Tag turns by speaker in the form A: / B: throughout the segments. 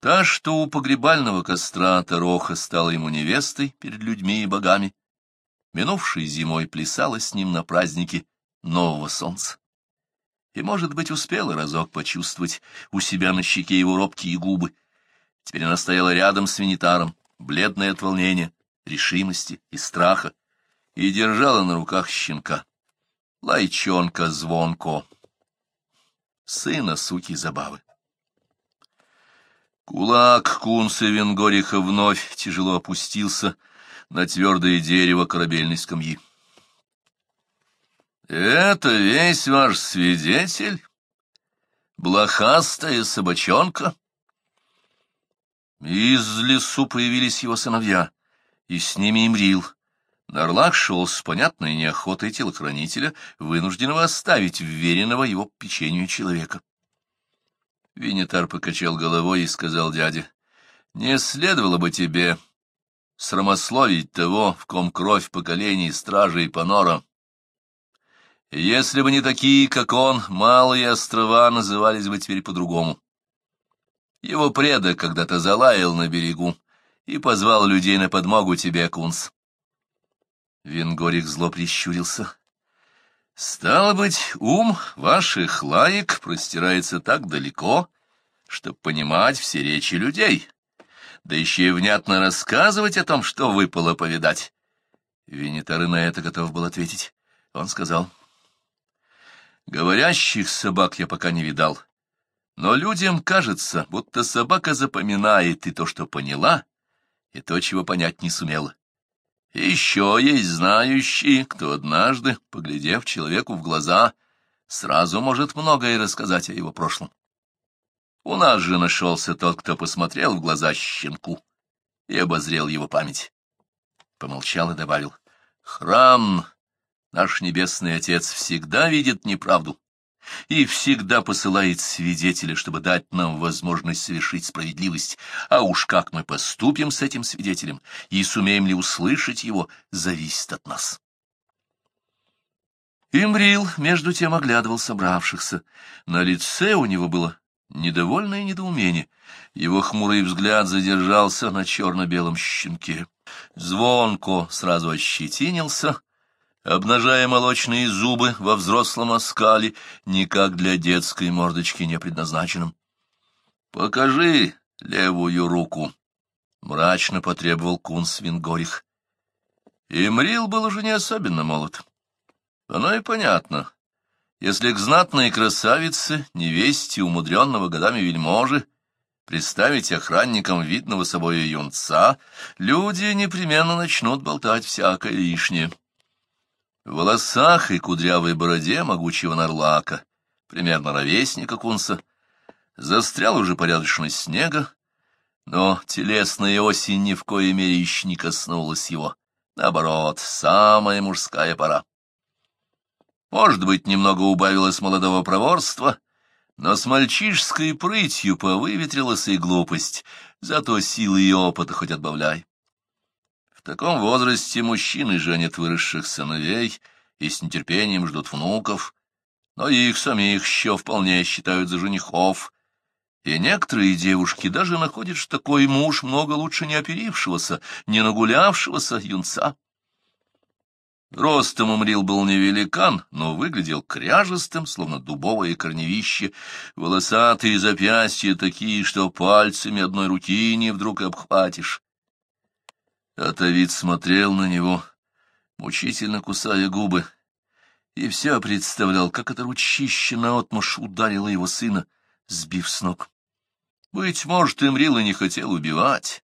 A: Та, что у погребального костра Тароха стала ему невестой перед людьми и богами, минувшей зимой плясала с ним на празднике нового солнца. И, может быть, успела разок почувствовать у себя на щеке его робкие губы. Теперь она стояла рядом с Венитаром, бледная от волнения, решимости и страха, и держала на руках щенка. Лайчонка звонко, сына суки забавы. Кулак Кунса Венгориха вновь тяжело опустился на твердое дерево корабельной скамьи. «Это весь ваш свидетель? Блохастая собачонка?» Из лесу появились его сыновья, и с ними Имрил. Нарлак шел с понятной неохотой телохранителя, вынужденного оставить вверенного его печенью человека. Винитар покачал головой и сказал дяде, — Не следовало бы тебе срамословить того, в ком кровь поколений стражей Панора. Если бы не такие, как он, малые острова назывались бы теперь по-другому. Его предок когда-то залаял на берегу и позвал людей на подмогу тебе, Кунс. Венгорик зло прищурился. Стало быть, ум ваших лаек простирается так далеко, чтобы понимать все речи людей, да еще и внятно рассказывать о том, что выпало повидать. Венитар на это готов был ответить. Он сказал, «Говорящих собак я пока не видал, но людям кажется, будто собака запоминает и то, что поняла, и то, чего понять не сумела. Еще есть знающие, кто однажды, поглядев человеку в глаза, сразу может многое рассказать о его прошлом. У нас же нашелся тот, кто посмотрел в глаза щенку и обозрел его память. Помолчал и добавил, «Храм, наш небесный отец, всегда видит неправду и всегда посылает свидетеля, чтобы дать нам возможность совершить справедливость. А уж как мы поступим с этим свидетелем и сумеем ли услышать его, зависит от нас. Имрил, между тем, оглядывал собравшихся. На лице у него было недовольное недоумение. Его хмурый взгляд задержался на черно-белом щенке. Звонко сразу ощетинился обнажая молочные зубы во взрослом оскале, никак для детской мордочки не предназначенном. — Покажи левую руку, — мрачно потребовал Кунс Вингорих. Имрил был уже не особенно молод. Оно и понятно. Если к знатной красавице, невесте умудренного годами вельможи, представить охранникам видного собой юнца, люди непременно начнут болтать всякое лишнее. В волосах и кудрявой бороде могучего нарлака, примерно ровесника кунса, застрял уже порядочно снега, но телесная осень ни в коей мере еще не коснулась его. Наоборот, самая мужская пора. Может быть, немного убавилось молодого проворства, но с мальчишской прытью повыветрилась и глупость, зато силы и опыта хоть отбавляй. В таком возрасте мужчины женят выросших сыновей и с нетерпением ждут внуков, но их самих еще вполне считают за женихов, и некоторые девушки даже находят, что такой муж много лучше не оперившегося, не нагулявшегося юнца. Ростом Умрил был невеликан, но выглядел кряжестым, словно дубовое корневище, волосатые запястья такие, что пальцами одной руки не вдруг обхватишь. Атавид смотрел на него, мучительно кусая губы, и все представлял, как это ручище наотмашь ударило его сына, сбив с ног. Быть может, Эмрила не хотел убивать,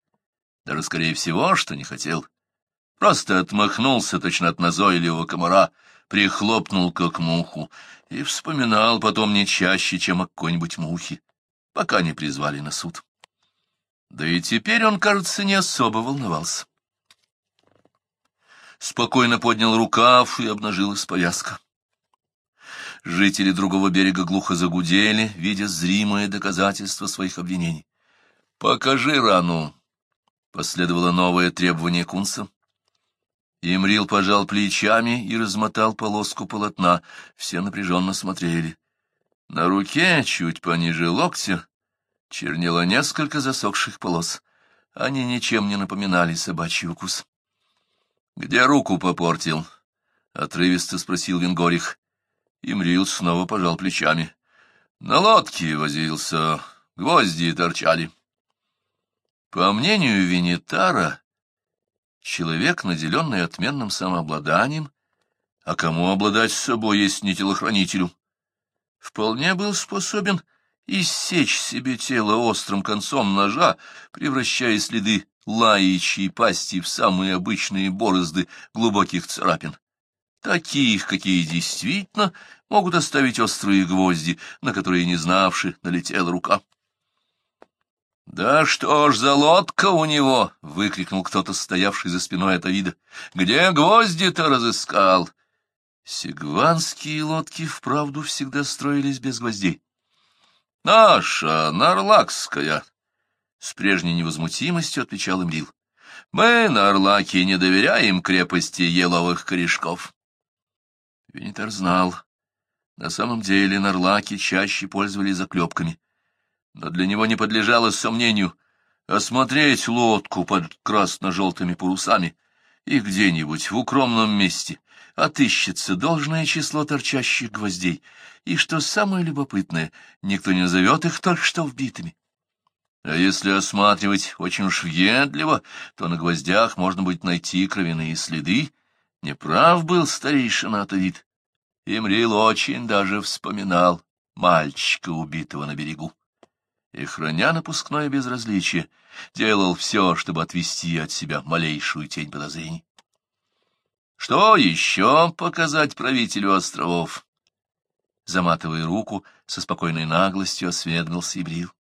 A: даже, скорее всего, что не хотел. Просто отмахнулся точно от назойливого комара, прихлопнул как муху и вспоминал потом не чаще, чем о какой-нибудь мухе, пока не призвали на суд. Да и теперь он, кажется, не особо волновался спокойно поднял рукав и обнажилась повязка. Жители другого берега глухо загудели, видя зримое доказательство своих обвинений. «Покажи рану!» — последовало новое требование Кунса. Имрил пожал плечами и размотал полоску полотна. Все напряженно смотрели. На руке, чуть пониже локтя, чернело несколько засохших полос. Они ничем не напоминали собачий укус. — Где руку попортил? — отрывисто спросил Венгорих. Имрил снова пожал плечами. — На лодке возился, гвозди торчали. По мнению Венитара, человек, наделенный отменным самообладанием, а кому обладать собой есть не телохранителю, вполне был способен иссечь себе тело острым концом ножа, превращая следы лаячьей пасти в самые обычные борозды глубоких царапин. Таких, какие действительно могут оставить острые гвозди, на которые не знавши налетела рука. — Да что ж за лодка у него! — выкрикнул кто-то, стоявший за спиной от Авида. — Где гвозди-то разыскал? Сигванские лодки вправду всегда строились без гвоздей. — Наша, Нарлакская! — с прежней невозмутимостью отвечал Имрил. — Мы, Нарлаки, не доверяем крепости еловых корешков. Венитар знал. На самом деле Нарлаки чаще пользовались заклепками. Но для него не подлежало сомнению осмотреть лодку под красно-желтыми парусами, и где-нибудь в укромном месте отыщется должное число торчащих гвоздей, и, что самое любопытное, никто не назовет их только что вбитыми. А если осматривать очень уж въедливо, то на гвоздях можно будет найти кровяные следы. Неправ был старейшина Атавид. Имрил очень даже вспоминал мальчика, убитого на берегу. И, храня напускное безразличие, делал все, чтобы отвести от себя малейшую тень подозрений. Что еще показать правителю островов? Заматывая руку, со спокойной наглостью осведомился Ибрил.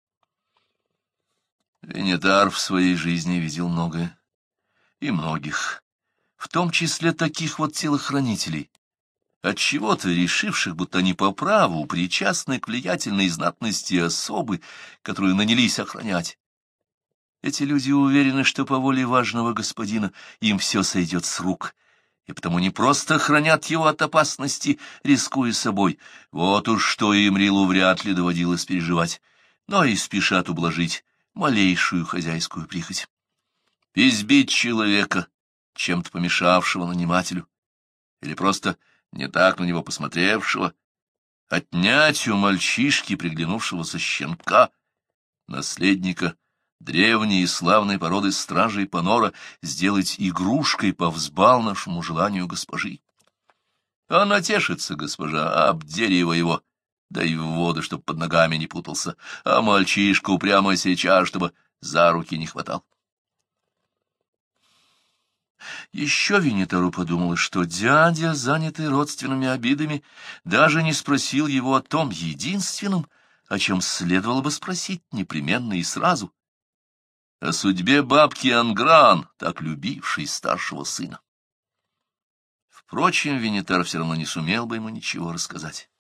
A: Венетар в своей жизни видел многое. И многих, в том числе таких вот телохранителей, отчего-то решивших, будто они по праву причастны к влиятельной знатности особы, которую нанялись охранять. Эти люди уверены, что по воле важного господина им все сойдет с рук, и потому не просто хранят его от опасности, рискуя собой, вот уж что Имрилу вряд ли доводилось переживать, но и спешат ублажить малейшую хозяйскую прихоть. Избить человека, чем-то помешавшего нанимателю, или просто не так на него посмотревшего, отнять у мальчишки, приглянувшегося щенка, наследника древней и славной породы стражей Панора сделать игрушкой по взбалнавшему желанию госпожи. Она тешится, госпожа, об дерево его, да и в воду, чтоб под ногами не путался, а мальчишку прямо сейчас, чтобы за руки не хватал. Еще Винитару подумалось, что дядя, занятый родственными обидами, даже не спросил его о том единственном, о чем следовало бы спросить непременно и сразу — о судьбе бабки Ангран, так любившей старшего сына. Впрочем, Венитар все равно не сумел бы ему ничего рассказать. —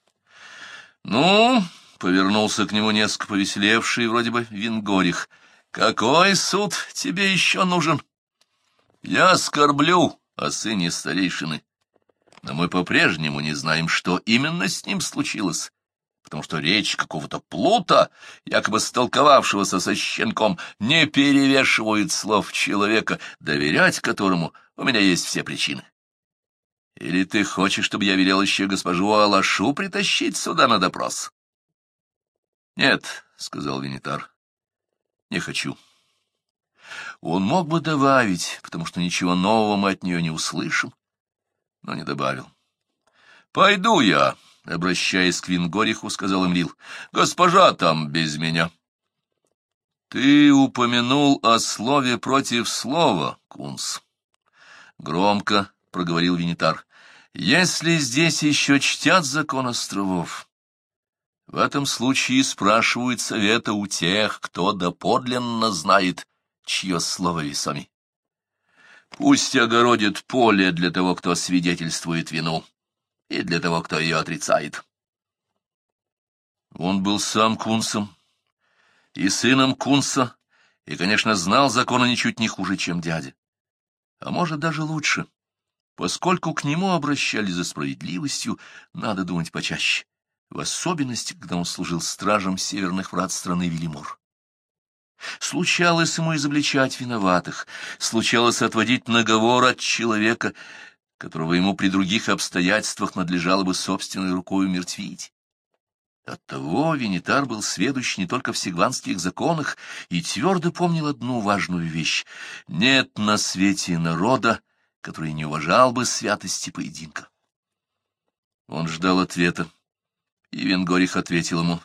A: Ну, — повернулся к нему несколько повеселевший, вроде бы, Вингорих, — какой суд тебе еще нужен? — Я скорблю о сыне старейшины, но мы по-прежнему не знаем, что именно с ним случилось потому что речь какого-то плута, якобы столковавшегося со щенком, не перевешивает слов человека, доверять которому у меня есть все причины. Или ты хочешь, чтобы я велел еще госпожу Алашу притащить сюда на допрос? — Нет, — сказал Венитар, — не хочу. Он мог бы добавить, потому что ничего нового мы от нее не услышим, но не добавил. — Пойду я, — обращаясь к Вингориху, сказал Эмрил. — Госпожа там без меня. — Ты упомянул о слове против слова, Кунс. Громко проговорил Винитар. — Если здесь еще чтят закон островов, в этом случае спрашивают совета у тех, кто доподлинно знает, чье слово весоми. Пусть огородит поле для того, кто свидетельствует вину и для того, кто ее отрицает. Он был сам кунсом и сыном кунса, и, конечно, знал законы ничуть не хуже, чем дядя. А может, даже лучше, поскольку к нему обращались за справедливостью, надо думать почаще, в особенности, когда он служил стражем северных врат страны Велимор. Случалось ему изобличать виноватых, случалось отводить наговор от человека, которого ему при других обстоятельствах надлежало бы собственной рукой умертвить. Оттого Венитар был сведущ не только в сигванских законах и твердо помнил одну важную вещь — нет на свете народа, который не уважал бы святости поединка. Он ждал ответа, и Венгорих ответил ему,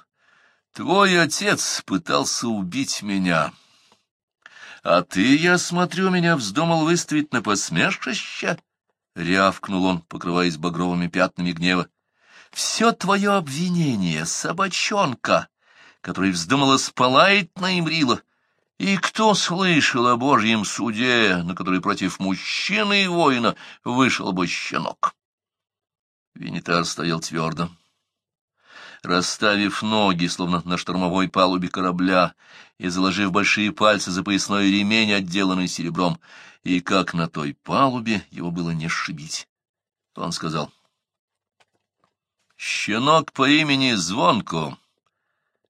A: «Твой отец пытался убить меня, а ты, я смотрю, меня вздумал выставить на посмешище?» — рявкнул он, покрываясь багровыми пятнами гнева. «Все твое обвинение, собачонка, который вздумала спалаять на Имрила, и кто слышал о Божьем суде, на который против мужчины и воина вышел бы щенок?» Винитар стоял твердо. Расставив ноги, словно на штормовой палубе корабля, и заложив большие пальцы за поясной ремень, отделанный серебром, и как на той палубе его было не сшибить. Он сказал, «Щенок по имени Звонко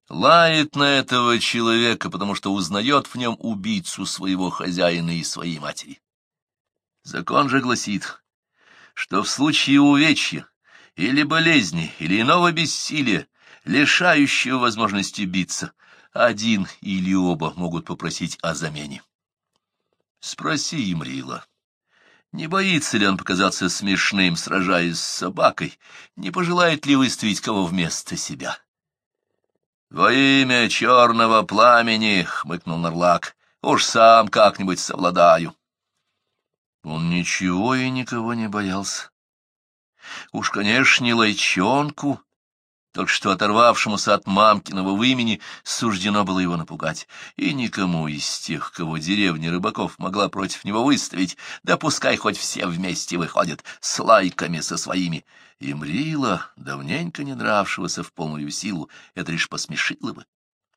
A: лает на этого человека, потому что узнает в нем убийцу своего хозяина и своей матери. Закон же гласит, что в случае увечья или болезни, или иного бессилия, лишающего возможности биться, один или оба могут попросить о замене. Спроси Имрила, не боится ли он показаться смешным, сражаясь с собакой, не пожелает ли выставить кого вместо себя? — Во имя черного пламени, — хмыкнул Нарлак, — уж сам как-нибудь совладаю. Он ничего и никого не боялся. Уж, конечно, не лайчонку, только что оторвавшемуся от мамкиного вымени суждено было его напугать, и никому из тех, кого деревня рыбаков могла против него выставить, да пускай хоть все вместе выходят с лайками со своими. И Мрила, давненько не нравшегося в полную силу, это лишь посмешило бы.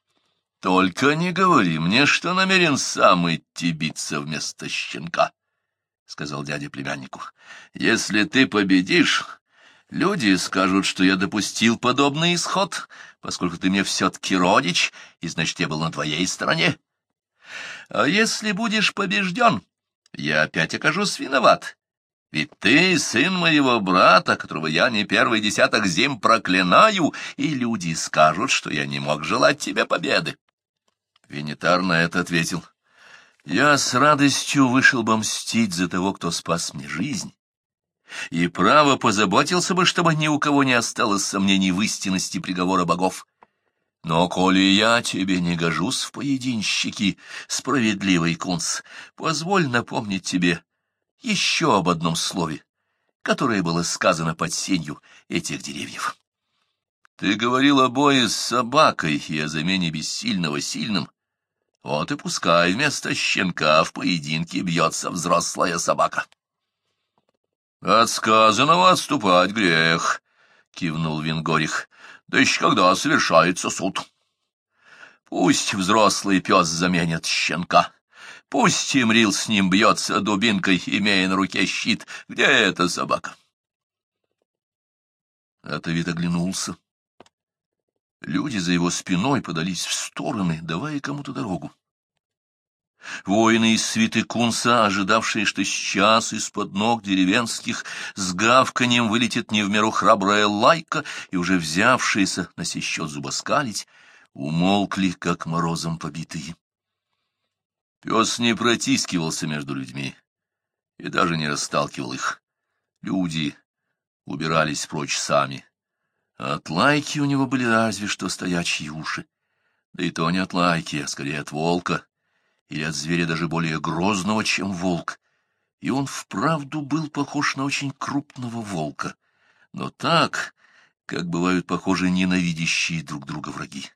A: — Только не говори мне, что намерен сам идти биться вместо щенка. — сказал дядя племяннику. — Если ты победишь, люди скажут, что я допустил подобный исход, поскольку ты мне все-таки родич, и значит, я был на твоей стороне. А если будешь побежден, я опять окажусь виноват. Ведь ты сын моего брата, которого я не первый десяток зим проклинаю, и люди скажут, что я не мог желать тебе победы. Венитар на это ответил — я с радостью вышел бы мстить за того, кто спас мне жизнь, и право позаботился бы, чтобы ни у кого не осталось сомнений в истинности приговора богов. Но коли я тебе не гожусь в поединщики, справедливый кунс, позволь напомнить тебе еще об одном слове, которое было сказано под сенью этих деревьев. Ты говорил о бое с собакой и о замене бессильного сильным, вот и пускай вместо щенка в поединке бьется взрослая собака. — От сказанного отступать грех, — кивнул Вингорих, — да еще когда совершается суд. Пусть взрослый пес заменит щенка. Пусть Тимрил с ним бьется дубинкой, имея на руке щит. Где эта собака? Атавит оглянулся. Люди за его спиной подались в стороны, давая кому-то дорогу. Воины из свиты Кунса, ожидавшие, что сейчас из-под ног деревенских с гавканьем вылетит не в меру храбрая лайка, и уже взявшиеся на сей счет зубоскалить, умолкли, как морозом побитые. Пес не протискивался между людьми и даже не расталкивал их. Люди убирались прочь сами. От лайки у него были разве что стоячие уши. Да и то не от лайки, а скорее от волка, или от зверя даже более грозного, чем волк. И он вправду был похож на очень крупного волка, но так, как бывают похожи ненавидящие друг друга враги.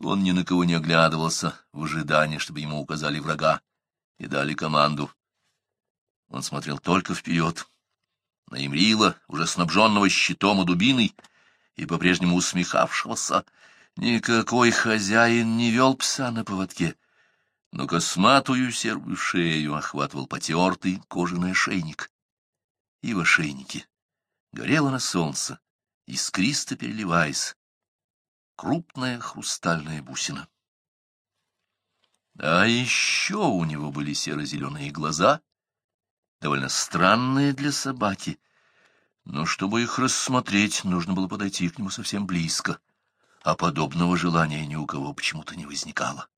A: Он ни на кого не оглядывался в ожидании, чтобы ему указали врага и дали команду. Он смотрел только вперед, на Имрила, уже снабженного щитом и дубиной, и по-прежнему усмехавшегося. Никакой хозяин не вел пса на поводке, но косматую серую шею охватывал потертый кожаный ошейник. И в ошейнике горело на солнце, искристо переливаясь, крупная хрустальная бусина. А еще у него были серо-зеленые глаза, довольно странные для собаки, но чтобы их рассмотреть, нужно было подойти к нему совсем близко, а подобного желания ни у кого почему-то не возникало. —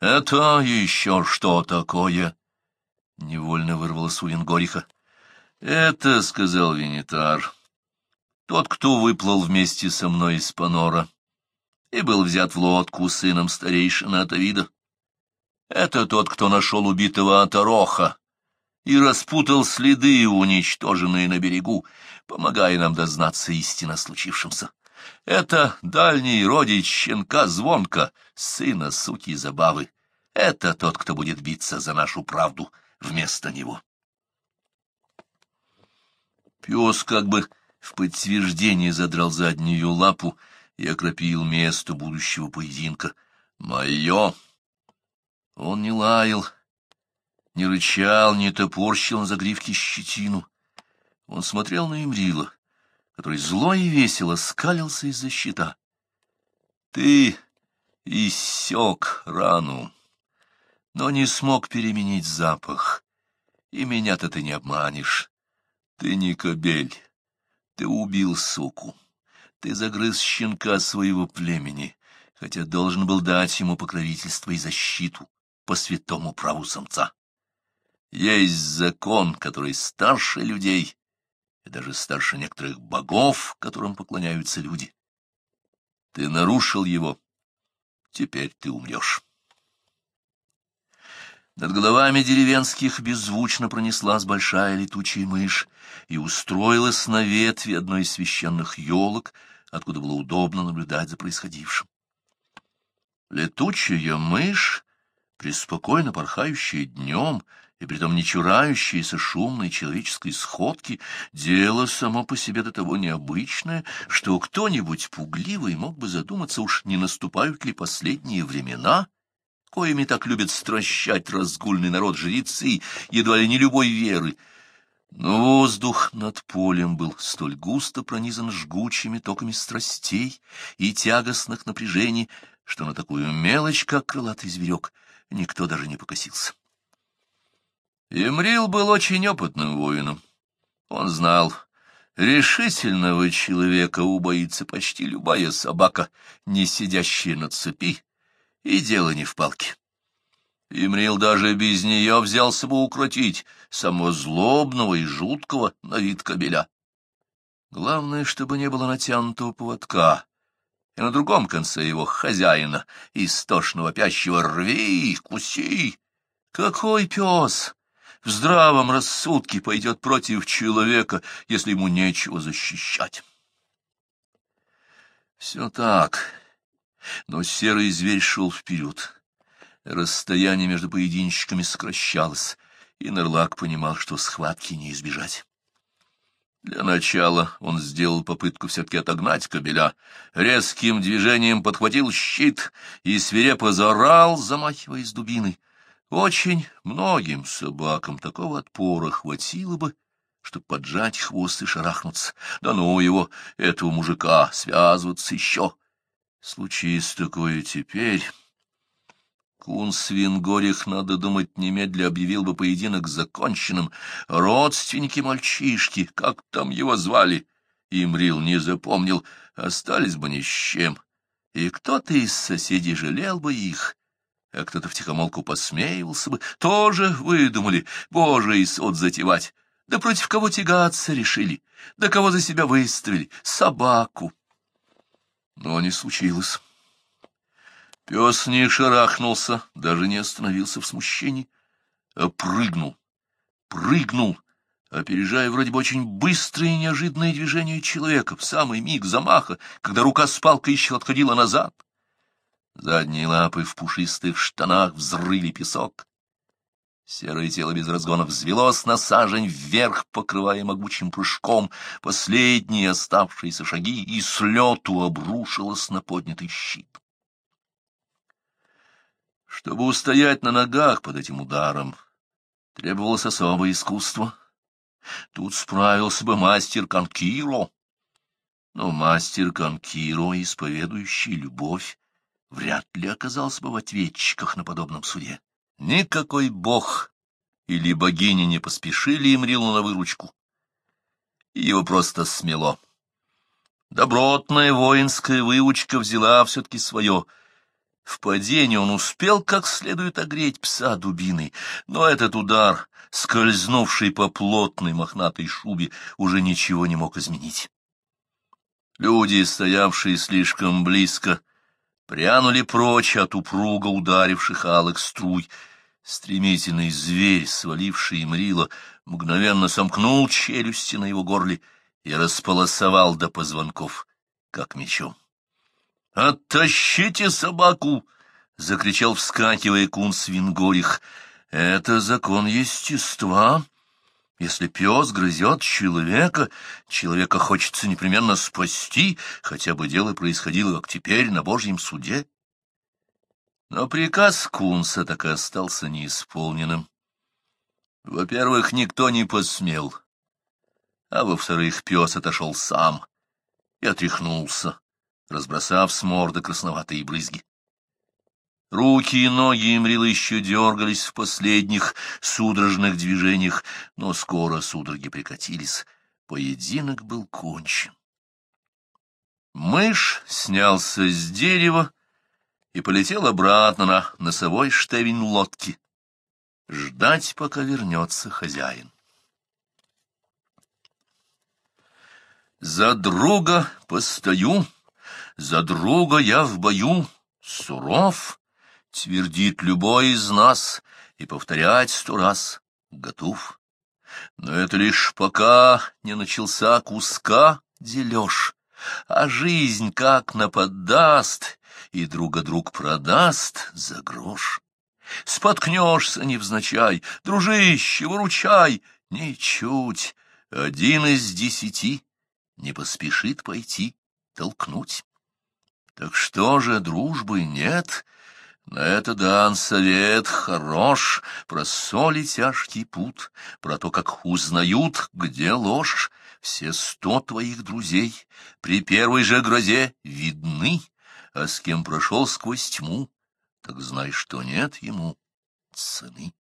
A: Это еще что такое? — невольно вырвалось у Венгориха. — Это, — сказал Венитар, — тот, кто выплыл вместе со мной из Панора и был взят в лодку сыном старейшины Атавида. Это тот, кто нашел убитого Атароха и распутал следы, уничтоженные на берегу, помогая нам дознаться истинно случившемся. Это дальний родич щенка Звонка, сына суки Забавы. Это тот, кто будет биться за нашу правду вместо него. Пес как бы в подтверждение задрал заднюю лапу и окропил место будущего поединка. «Мое!» Он не лаял, не рычал, не топорщил на загривке щетину. Он смотрел на Имрила, который зло и весело скалился из-за щита. Ты иссек рану, но не смог переменить запах, и меня-то ты не обманешь. Ты не кобель, ты убил суку, ты загрыз щенка своего племени, хотя должен был дать ему покровительство и защиту по святому праву самца. Есть закон, который старше людей, и даже старше некоторых богов, которым поклоняются люди. Ты нарушил его, теперь ты умрешь. Над головами деревенских беззвучно пронеслась большая летучая мышь и устроилась на ветви одной из священных елок, откуда было удобно наблюдать за происходившим. Летучая мышь преспокойно порхающие днем и притом не чурающиеся шумной человеческой сходки, дело само по себе до того необычное, что кто-нибудь пугливый мог бы задуматься, уж не наступают ли последние времена, коими так любят стращать разгульный народ жрецы, едва ли не любой веры. Но воздух над полем был столь густо пронизан жгучими токами страстей и тягостных напряжений, что на такую мелочь, как крылатый зверек, — никто даже не покосился. Эмрил был очень опытным воином. Он знал, решительного человека убоится почти любая собака, не сидящая на цепи, и дело не в палке. Имрил даже без нее взялся бы укротить самого злобного и жуткого на вид кобеля. Главное, чтобы не было натянутого поводка, и на другом конце его хозяина, истошно вопящего «Рви! Куси!» Какой пес! В здравом рассудке пойдет против человека, если ему нечего защищать. Все так, но серый зверь шел вперед. Расстояние между поединщиками сокращалось, и Нерлак понимал, что схватки не избежать. Для начала он сделал попытку все-таки отогнать кобеля, резким движением подхватил щит и свирепо заорал, замахиваясь дубиной. Очень многим собакам такого отпора хватило бы, чтобы поджать хвост и шарахнуться. Да ну его, этого мужика, связываться еще. Случись такое теперь... Кунс Вингорих, надо думать, немедля объявил бы поединок законченным. Родственники мальчишки, как там его звали, Имрил не запомнил, остались бы ни с чем. И кто-то из соседей жалел бы их, а кто-то втихомолку посмеивался бы. Тоже выдумали, боже, и суд затевать. Да против кого тягаться решили, да кого за себя выставили, собаку. Но не случилось. Пес не шарахнулся, даже не остановился в смущении, а прыгнул, прыгнул, опережая вроде бы очень быстрые и неожиданные движения человека в самый миг замаха, когда рука с палкой еще отходила назад. Задние лапы в пушистых штанах взрыли песок. Серое тело без разгона взвелось на сажень вверх, покрывая могучим прыжком последние оставшиеся шаги, и с лету обрушилось на поднятый щит. Чтобы устоять на ногах под этим ударом, требовалось особое искусство. Тут справился бы мастер Канкиро. Но мастер Канкиро, исповедующий любовь, вряд ли оказался бы в ответчиках на подобном суде. Никакой бог или богиня не поспешили Имрилу на выручку. Его просто смело. Добротная воинская выучка взяла все-таки свое. В падении он успел как следует огреть пса дубиной, но этот удар, скользнувший по плотной мохнатой шубе, уже ничего не мог изменить. Люди, стоявшие слишком близко, прянули прочь от упруга ударивших алых струй. Стремительный зверь, сваливший Имрила, мгновенно сомкнул челюсти на его горле и располосовал до позвонков, как мечом. «Оттащите собаку!» — закричал, вскакивая кун Свингорих. «Это закон естества!» Если пес грызет человека, человека хочется непременно спасти, хотя бы дело происходило, как теперь, на Божьем суде. Но приказ Кунса так и остался неисполненным. Во-первых, никто не посмел, а во-вторых, пес отошел сам и отряхнулся, разбросав с морды красноватые брызги. Руки и ноги Имрила еще дергались в последних судорожных движениях, но скоро судороги прекратились. Поединок был кончен. Мышь снялся с дерева и полетел обратно на носовой штевень лодки. Ждать, пока вернется хозяин. За друга постою, за друга я в бою, суров, твердит любой из нас, и повторять сто раз готов. Но это лишь пока не начался куска дележ, а жизнь как нападаст и друга друг продаст за грош. Споткнешься невзначай, дружище, выручай, ничуть, один из десяти не поспешит пойти толкнуть. Так что же, дружбы нет, — это дан совет хорош, про соли тяжкий путь, про то, как узнают, где ложь. Все сто твоих друзей при первой же грозе видны, а с кем прошел сквозь тьму, так знай, что нет ему цены.